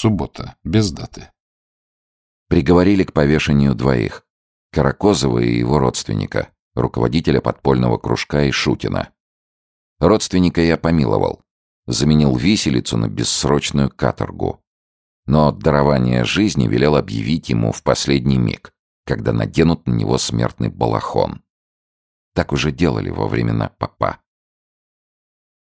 Суббота, без даты. Приговорили к повешению двоих. Каракозова и его родственника, руководителя подпольного кружка и Шутина. Родственника я помиловал. Заменил виселицу на бессрочную каторгу. Но дарование жизни велел объявить ему в последний миг, когда наденут на него смертный балахон. Так уже делали во времена папа.